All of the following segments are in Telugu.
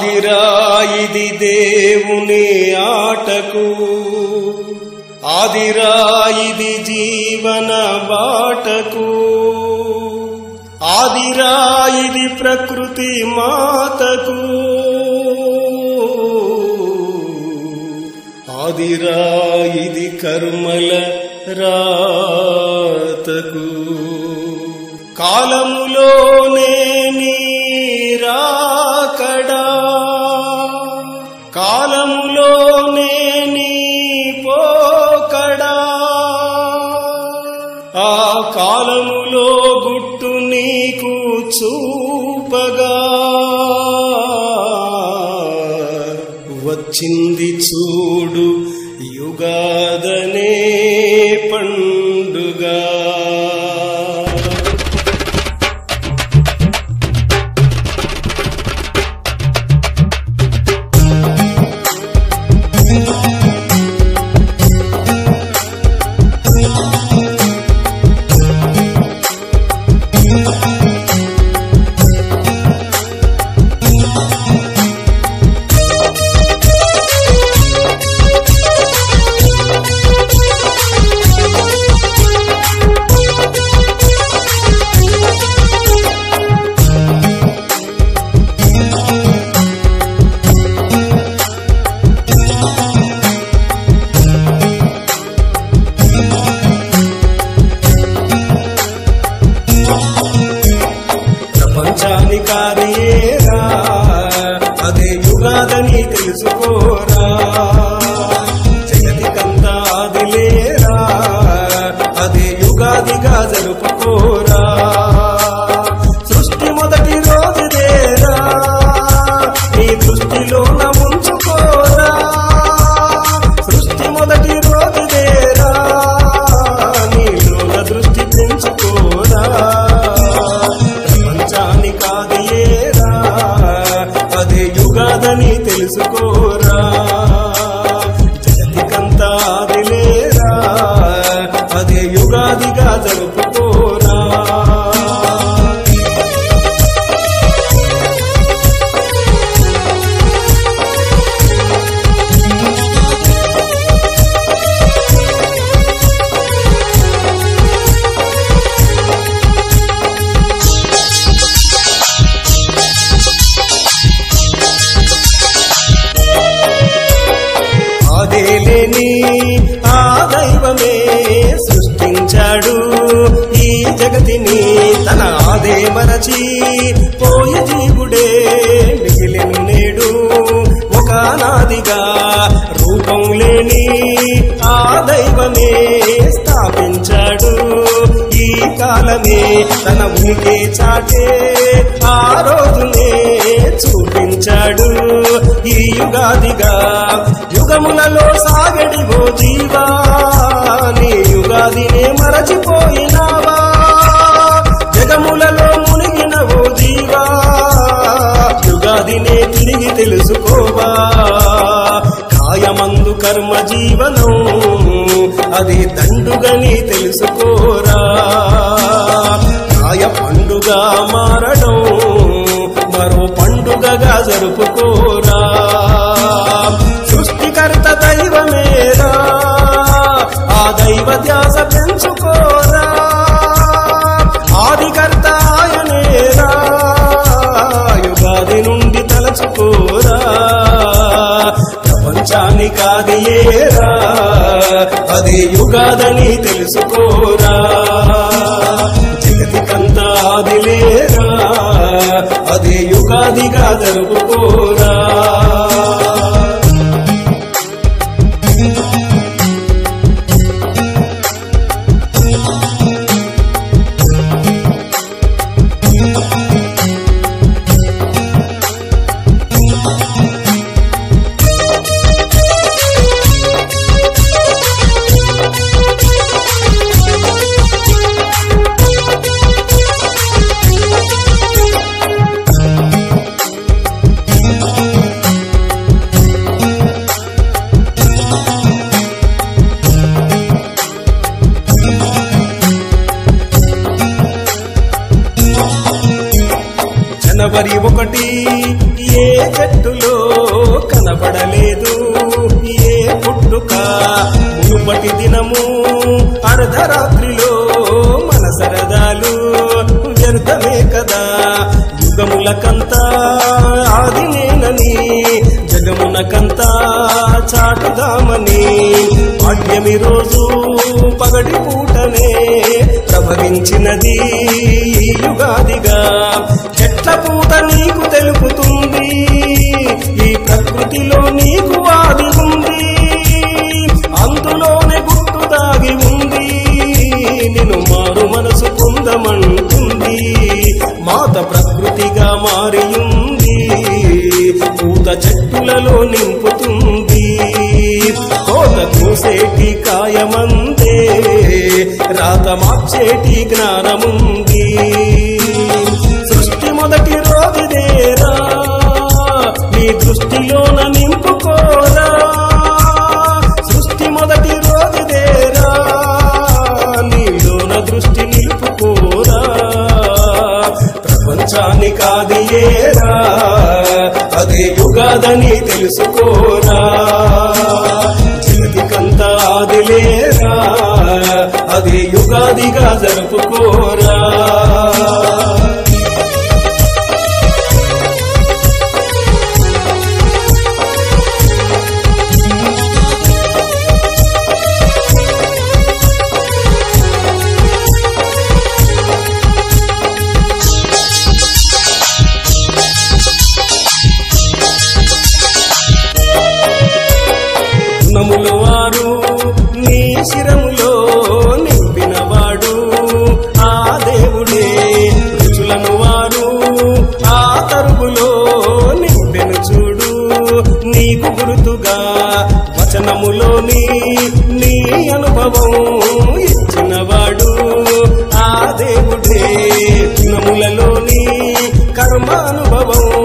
ఆదిరా ఇది దేవుని ఆటకు. ఆదిరా ఇది జీవన బాటకు. ఆదిరా ఇది ప్రకృతి మాతకు. ఆదిరా ఇది కర్మల రాతకు. కాలములోనే నీరాకడా. కాలములోనే నీకు చూపగా. వచ్చింది చూడు యుగాదనే పండుగా. ప్రపంచానికారియేరా అదే యుగాదని తెలుసుకోరా. జగతికంతా ఆదే మరచి పోయి జీవుడే మిగిలిన నేడు ఒకనాదిగా రూపం లేని ఆ దైవమే స్థాపించాడు. ఈ కాలమే తన ఉనికి చాటే ఆ రోజునే చూపించాడు. ఈ యుగాదిగా యుగములలో సా తెలుసుకోవా? కాయమందు కర్మ జీవనం అది దండుగని తెలుసుకోరా? కాయ పండుగ మారడం మరో పండుగగా జరుపుకోరా? సృష్టికర్త దైవమేరా ఆ దైవ ధ్యాస ప్రపంచానికాది అది యుగాదని తెలుసుకోరా? జగతికంతా అదిలేరా అది యుగాదిగా జరుపుకో మునుపటి దినము అర్ధరాత్రిలో మన సరదాలు వ్యర్థమే కదా. యుగములకంతా ఆది నేనని జగమునకంతా చాటుదామని. పాడ్యమి రోజు పగడి పూటనే ప్రవహించినది యుగాదిగా. చెట్ల పూటని కొత్త ప్రకృతిగా మారియుంది. పూత చెట్టులలో నింపుతుంది. కోత కోసేటి కాయమందే. రాత మార్చేటి జ్ఞానముంది. సృష్టి మొదటి రోజుదేరా. నీ దృష్టిలోన నింపు తెలియరా అదే బుగాదని తెలుసుకోరా? చిలకంతా అది లేరా? అదే యుగాదిగా జరుపుకో అరుదుగా వచనములోని నీ అనుభవం ఇచ్చినవాడు ఆ దేవుడే. దినములలోని కర్మానుభవం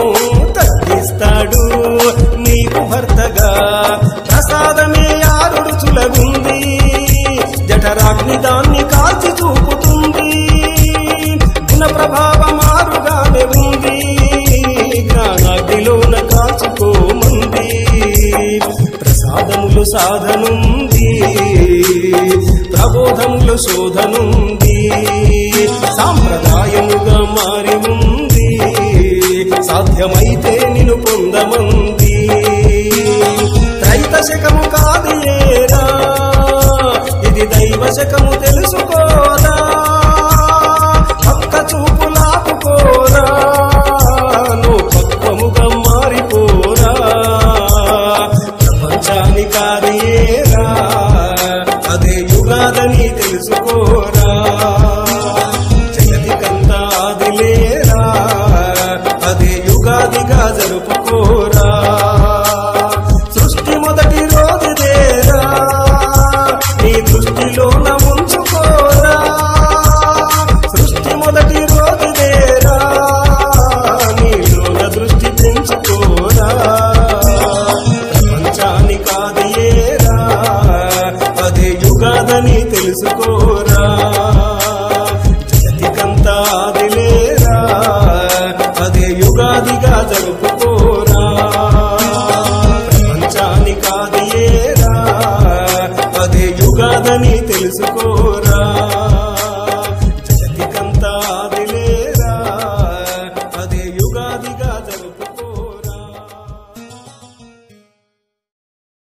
సాధనుంది. ప్రబోధములు శోధనుంది. సాంప్రదాయముగా మారి ఉంది సాధ్యమైతే నిన్ను పొందమంది. త్రైతశకము కాదు ఏరా